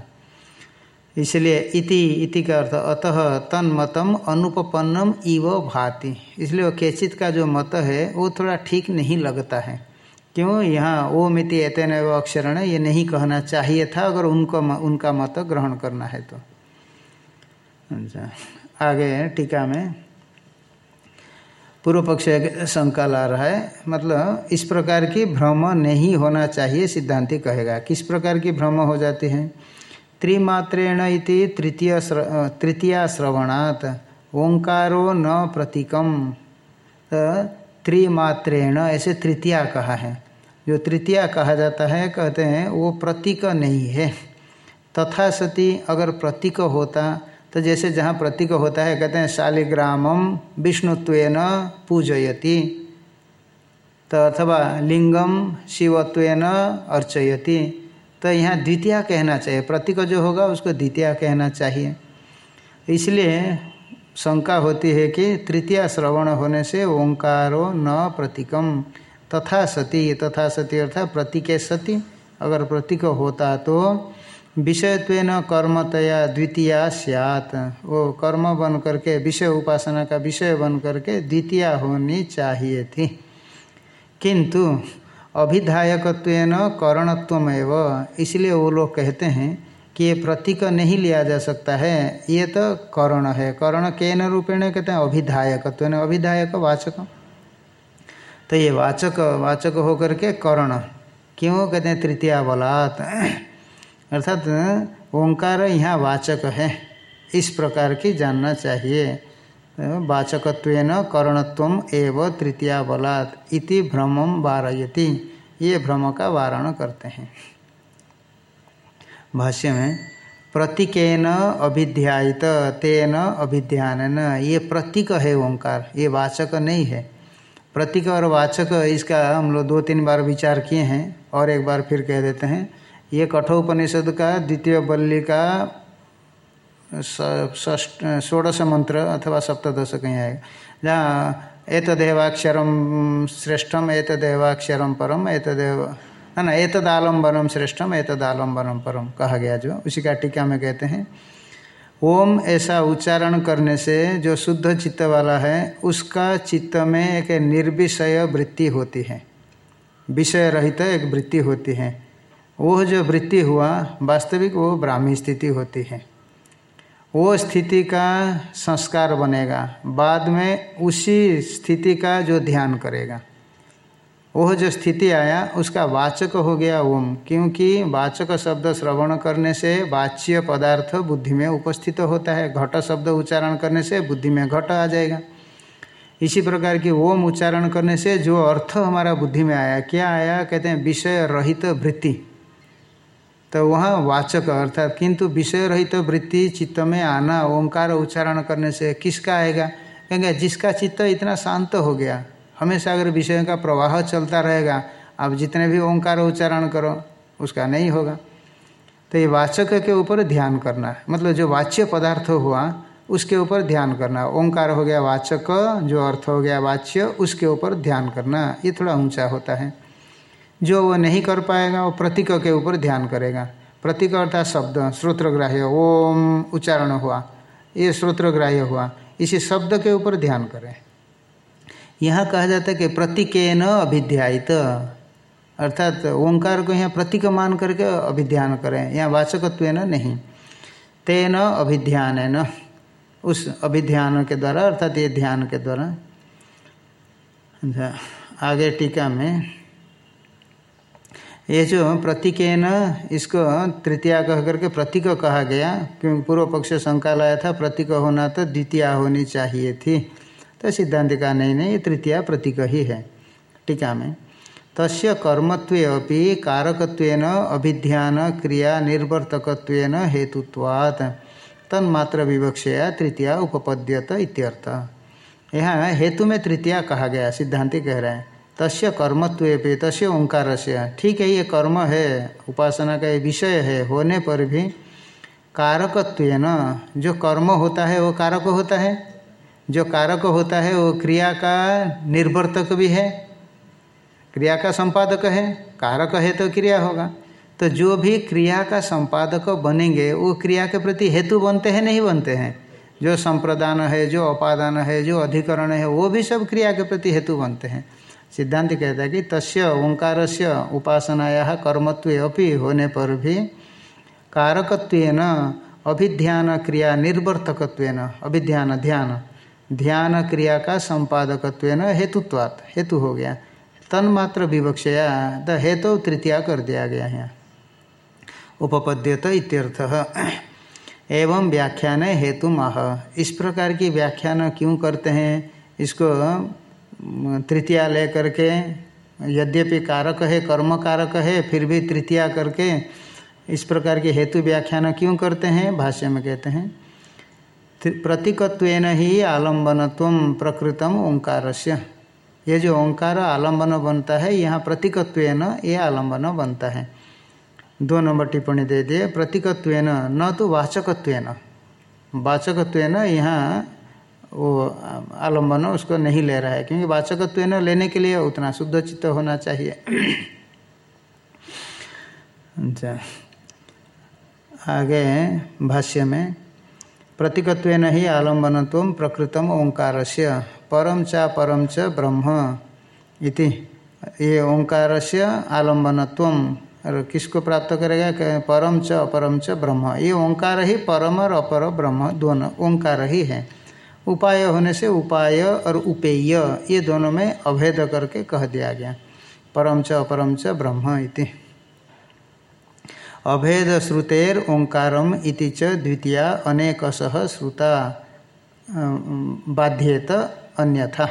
इसलिए इति इति का अर्थ अतः तन्मतम अनुपन्नम इव भाति। इसलिए वो केचित का जो मत है, वो थोड़ा ठीक नहीं लगता है। क्यों? यहाँ ओ मिति एतन अक्षरण, ये नहीं कहना चाहिए था, अगर उनको उनका मत ग्रहण करना है तो। अच्छा आगे टीका में। पूर्व पक्ष शंका ला रहा है मतलब इस प्रकार की भ्रम नहीं होना चाहिए, सिद्धांति कहेगा। किस प्रकार की भ्रम हो जाती है? त्रिमात्रेण इति तृतीय तृतीया श्रवणात्, ओंकारो न प्रतीकम। त्रिमात्रेण, ऐसे तृतीया कहा है। जो तृतीया कहा जाता है, कहते हैं, वो प्रतीक नहीं है। तथा सती अगर प्रतीक होता तो जैसे जहाँ प्रतीक होता है, कहते हैं, शालिग्रामम विष्णुत्वेन पूजयति। तो अथवा लिंगम शिवत्वेन अर्चयति। तो यहाँ द्वितीय कहना चाहिए। प्रतीक जो होगा, उसको द्वितीय कहना चाहिए। इसलिए शंका होती है कि तृतीय श्रवण होने से ओंकारो न प्रतीकम, तथा सती तथा सती अर्थात प्रतीके सती। अगर प्रतीक होता तो विषयत्व कर्मतया द्वितीया सियात। वो कर्म बन करके, विषय उपासना का विषय बन करके द्वितीय होनी चाहिए थी किंतु अभिधायकत्व करणत्व इसलिए वो लोग कहते हैं कि ये प्रतीक नहीं लिया जा सकता है, ये तो करण है। करण केन रूपेण कहते हैं? अभिधायकत्व अभिधायक वाचक। तो ये वाचक वाचक होकर के करण। क्यों? कहते हैं, तृतीया बलात्। अर्थात, ओंकार यहाँ वाचक है। इस प्रकार की जानना चाहिए। वाचकत्व करणत्व एव तृतीया बलात् इति भ्रमम वारयति। ये भ्रम का वारण करते हैं। भाष्य में, प्रतीकेन अभिध्यायित, तेन अभिध्यान ये प्रतीक है ओंकार, ये वाचक नहीं है। प्रतीक और वाचक, इसका हम लोग दो तीन बार विचार किए हैं और एक बार फिर कह देते हैं। ये कठोपनिषद का, द्वितीय बल्ली का षोड़श मंत्र अथवा सप्तश कहीं आएगा। जहाँ एतदेवाक्षरम श्रेष्ठम एतदेवाक्षरम परम, एतदेव है ना एतदालम्बरम श्रेष्ठम एतदालम्बरम परम कहा गया जो। उसी का टीका में कहते हैं, ओम ऐसा उच्चारण करने से जो शुद्ध चित्त वाला है, उसका चित्त में एक निर्विषय वृत्ति होती है। विषय रहित एक वृत्ति होती है। वो जो वृत्ति हुआ, वास्तविक वो ब्राह्मी स्थिति होती है। वो स्थिति का संस्कार बनेगा। बाद में उसी स्थिति का जो ध्यान करेगा। वह जो स्थिति आया, उसका वाचक हो गया ओम, क्योंकि वाचक शब्द श्रवण करने से वाच्य पदार्थ बुद्धि में उपस्थित होता है। घट शब्द उच्चारण करने से बुद्धि में घट आ जाएगा। इसी प्रकार की ओम उच्चारण करने से जो अर्थ हमारा बुद्धि में आया, क्या आया? कहते हैं विषय रहित वृत्ति। तो वहाँ वाचक अर्थात किंतु विषय रहित तो वृत्ति चित्त में आना, ओंकार उच्चारण करने से किसका आएगा? कहेंगे, जिसका चित्त इतना शांत हो गया, हमेशा अगर विषय का प्रवाह चलता रहेगा, आप जितने भी ओंकार उच्चारण करो, उसका नहीं होगा। तो ये वाचक के ऊपर ध्यान करना है। मतलब जो वाच्य पदार्थ हुआ, उसके ऊपर ध्यान करना। ओंकार हो गया वाचक, जो अर्थ हो गया वाच्य, उसके ऊपर ध्यान करना। ये थोड़ा ऊँचा होता है। जो वो नहीं कर पाएगा वो प्रतीक के ऊपर ध्यान करेगा। प्रतीक अर्थात शब्द श्रोत्रग्राह्य ओम उच्चारण हुआ। ये श्रोत्रग्राह्य हुआ। इसी शब्द के ऊपर ध्यान करें। यहाँ कहा जाता है कि प्रतीकेन अभिध्यायित। अर्थात ओंकार को यहाँ प्रतीक मान करके अभिध्यान करें। यहाँ वाचकत्व नहीं। तेन अभिध्यान न उस अभिध्यान के द्वारा अर्थात ये ध्यान के द्वारा। अच्छा, आगे टीका में ये जो प्रतीक इसको तृतीया कह करके प्रतीक कहा गया। क्योंकि पूर्व पक्ष शंका लाया था, प्रतीक होना तो द्वितीया होनी चाहिए थी। तो सिद्धांत का नहीं नहीं, ये तृतीया प्रतीक ही है। टीका में। तस्य कर्मत्वे अपि कारकत्वेन अभिध्यान क्रिया निर्वर्तकत्वेन हेतुत्वात्। तन्मात्र विवक्षया तृतीया उपपद्यत इत्यर्थ। यहाँ हेतु में तृतीया कहा गया, सिद्धांति कह रहे हैं। तस्य कर्मत्व पे तस्य ओंकार से ठीक है, ये कर्म है, उपासना का ये विषय है, होने पर भी कारकत्व न जो कर्म होता है, वो कारक होता है। जो कारक होता है, वो क्रिया का निर्वर्तक भी है। क्रिया का संपादक है, कारक है तो क्रिया होगा। तो जो भी क्रिया का संपादक बनेंगे, वो क्रिया के प्रति हेतु बनते हैं, नहीं बनते हैं। जो संप्रदान है, जो अपादान है, जो अधिकरण है, वो भी सब क्रिया के प्रति हेतु बनते हैं। सिद्धांत कहता है कि तस्य ओंकार से उपासनाया कर्मत्व अपि होने पर भी कारकत्व अभिध्यान क्रिया निर्वर्तकत्व अभिध्यान ध्यान। ध्यान क्रिया का संपादकत्व हेतुत्वात्, हेतु हो गया। तन्मात्र विवक्षया द हेतु तृतीया कर दिया गया है। उपपद्यत इत्यर्थ एवं व्याख्यान हेतु माह इस प्रकार की व्याख्यान क्यों करते हैं? इसको तृतीया ले करके, यद्यपि कारक है कर्म कारक है, फिर भी तृतीया करके इस प्रकार के हेतु व्याख्यान क्यों करते हैं? भाष्य में कहते हैं प्रतीकत्व ही आलम्बनत्व प्रकृतम ओंकार से ये जो ओंकार आलंबन बनता है, यहाँ प्रतीकत्व ये आलंबन बनता है। दो नंबर टिप्पणी दे दिए प्रतीकत्व न तो वाचकत्व वाचकत्व यहाँ वो आलंबन उसको नहीं ले रहा है। क्योंकि वाचकत्व न लेने के लिए उतना शुद्ध चित्त होना चाहिए। अच्छा। आगे भाष्य में, प्रतीकत्व ही आलम्बनत्व प्रकृतम ओंकार से परम चा परम च ब्रह्म इति। ये ओंकार से आलम्बनत्व, और किसको प्राप्त करेगा? परम च अपरम च ब्रह्म। ये ओंकार ही परम और अपर ब्रह्म, दोनों ओंकार ही है। उपाय होने से उपाय और उपेय, ये दोनों में अभेद करके कह दिया गया। परम च अपरम च ब्रह्म इति। अभेद श्रुतेर ओंकारम इति च द्वितीया अनेकशः श्रुता बाध्येत अन्यथा।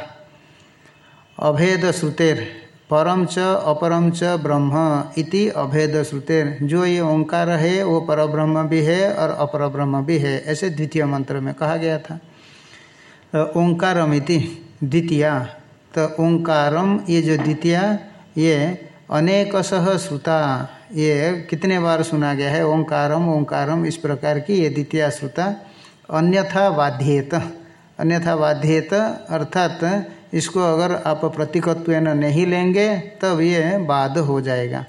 अभेद श्रुतेर, परम च अपरम च ब्रह्म इति अभेद श्रुतेर। जो ये ओंकार है, वो पर ब्रह्म भी है और अपरब्रह्म भी है, ऐसे द्वितीय मंत्र में कहा गया था। तो ओंकारम इति द्वितीया। तो ओंकारम ये जो द्वितीया, ये अनेकशः श्रुता, ये कितने बार सुना गया है? ओंकारम ओंकारम, इस प्रकार की ये द्वितीय श्रुता। अन्यथा बाध्येत अन्यथा बाध्येत अर्थात इसको अगर आप प्रतीकत्व नहीं लेंगे, तब ये बाद हो जाएगा।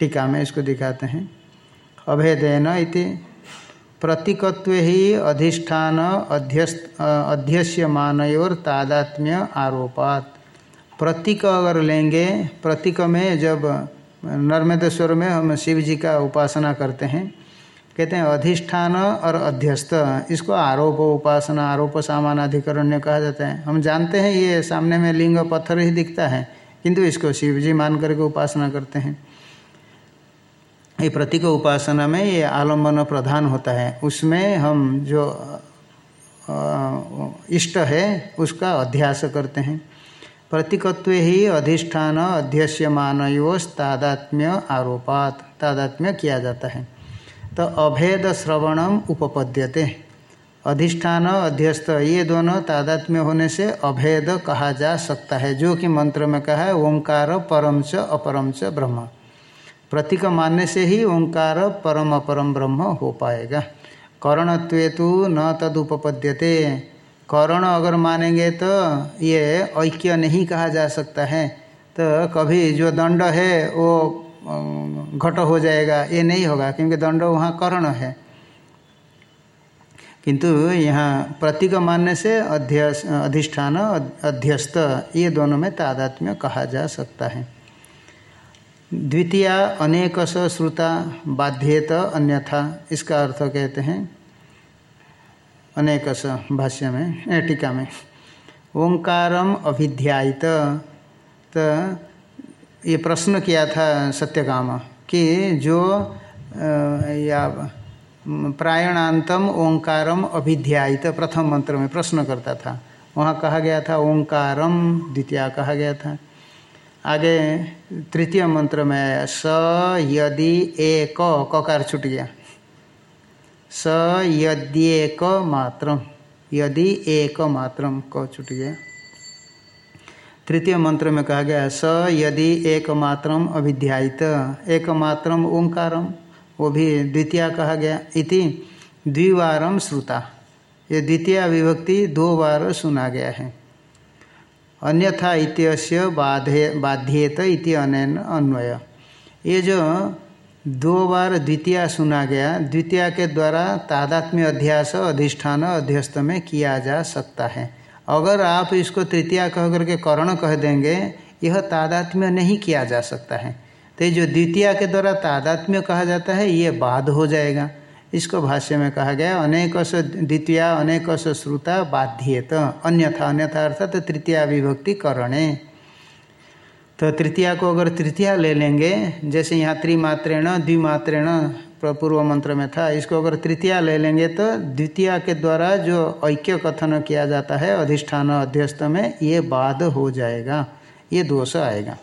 टीका में इसको दिखाते हैं। अभेदेन इति प्रतीकत्व ही अधिष्ठान अध्यस्त अध्यस्यमानयोर तादात्म्य आरोपात। प्रतीक अगर लेंगे, प्रतीक में जब नर्मदेश्वर में हम शिव जी का उपासना करते हैं, कहते हैं अधिष्ठान और अध्यस्त, इसको आरोप उपासना, आरोप सामानाधिकरण कहा जाता है। हम जानते हैं ये सामने में लिंग पत्थर ही दिखता है, किंतु इसको शिव जी मान करके उपासना करते हैं। ये प्रतीक उपासना में ये आलंबन प्रधान होता है। उसमें हम जो इष्ट है, उसका अध्यास करते हैं। प्रतीकत्व ही अधिष्ठान अध्यस्यमान तादात्म्य आरोपात। तादात्म्य किया जाता है। तो अभेद श्रवणम उपपद्यते। अधिष्ठान अध्यस्त, ये दोनों तादात्म्य होने से अभेद कहा जा सकता है। जो कि मंत्र में कहा है, ओंकार परम च अपरम च ब्रह्म। प्रतीक मानने से ही ओंकार परम अपरम ब्रह्म हो पाएगा। करणत्व तो न तदुपपद्यते। करण अगर मानेंगे तो ये ऐक्य नहीं कहा जा सकता है। तो कभी जो दंड है, वो घट हो जाएगा, ये नहीं होगा, क्योंकि दंड वहाँ कर्ण है। किंतु यहाँ प्रतीक मानने से अध्यस, अधिष्ठान, अध्यस्त, ये दोनों में तादात्म्य कहा जा सकता है। द्वितीय अनेकश श्रुता बाध्येत अन्यथा, इसका अर्थ कहते हैं अनेकश भाष्य में टीका में। ओंकारम अभिध्यायित तो ये प्रश्न किया था सत्यकाम कि जो या प्रायणांतम ओंकारम अभिध्यायित, प्रथम मंत्र में प्रश्न करता था। वहाँ कहा गया था ओंकारम, द्वितीय कहा गया था। आगे तृतीय मंत्र में आया स यदि एक ककार छूट गया। स यद्येक मात्रम, यदि एक मात्रम क छूट गया। तृतीय मंत्र में कहा गया, स यदि एक मात्रम अभिध्यायित, एक मात्रम ओंकारम, वो भी द्वितीय कहा गया। इति द्विवारम श्रुता। ये द्वितीय विभक्ति दो बार सुना गया है। अन्यथा इत्यस्य बाधे बाध्येत इति अनैन अन्वय। ये जो दो बार द्वितीय सुना गया, द्वितीय के द्वारा तादात्म्य अध्यास अधिष्ठान अध्यस्त में किया जा सकता है। अगर आप इसको तृतीया कह करके करण कह देंगे, यह तादात्म्य नहीं किया जा सकता है। तो जो द्वितीय के द्वारा तादात्म्य कहा जाता है, ये बाध हो जाएगा। इसको भाष्य में कहा गया अनेकस द्वितीय अनेकस श्रुता बाध्येत। अन्यथा अन्यथा अर्थात तो तृतीया विभक्ति करणे। तो तृतीया को अगर तृतीया ले लेंगे, जैसे यहाँ त्रिमात्रेण, द्विमात्रेण पूर्व मंत्र में था, इसको अगर तृतीया ले लेंगे तो द्वितीय के द्वारा जो ऐक्य कथन किया जाता है, अधिष्ठान अध्यस्त में, ये बाद हो जाएगा, ये दोष आएगा।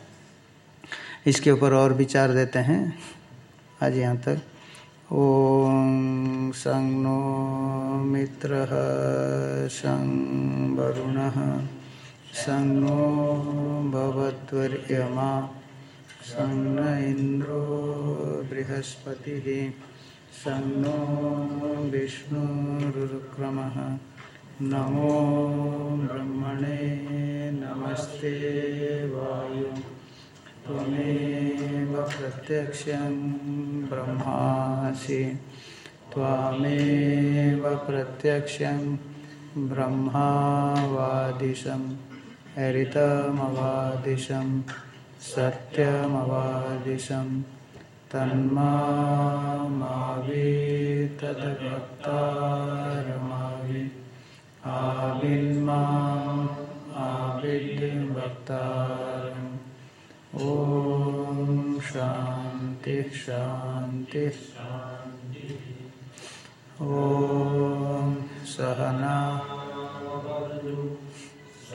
इसके ऊपर और विचार देते हैं। आज यहाँ तक ॐ सं नो मित्रः सं वरुणः सं नो भवद्वर्यमा सं न इन्द्रो बृहस्पतिः सं नो विष्णुरुक्रमः नमो ब्रह्मणे नमस्ते वायु त्वमेव प्रत्यक्षं ब्रह्मासि। त्वामेव प्रत्यक्षं ब्रह्मावादिशं हरितमवादिशं सत्यमवादिशं। तन्मावि तद्भक्तारमावि आविन्माम् आविद्भक्तारम् ओम शांति शांति शांति ओम सहना। वृक्ष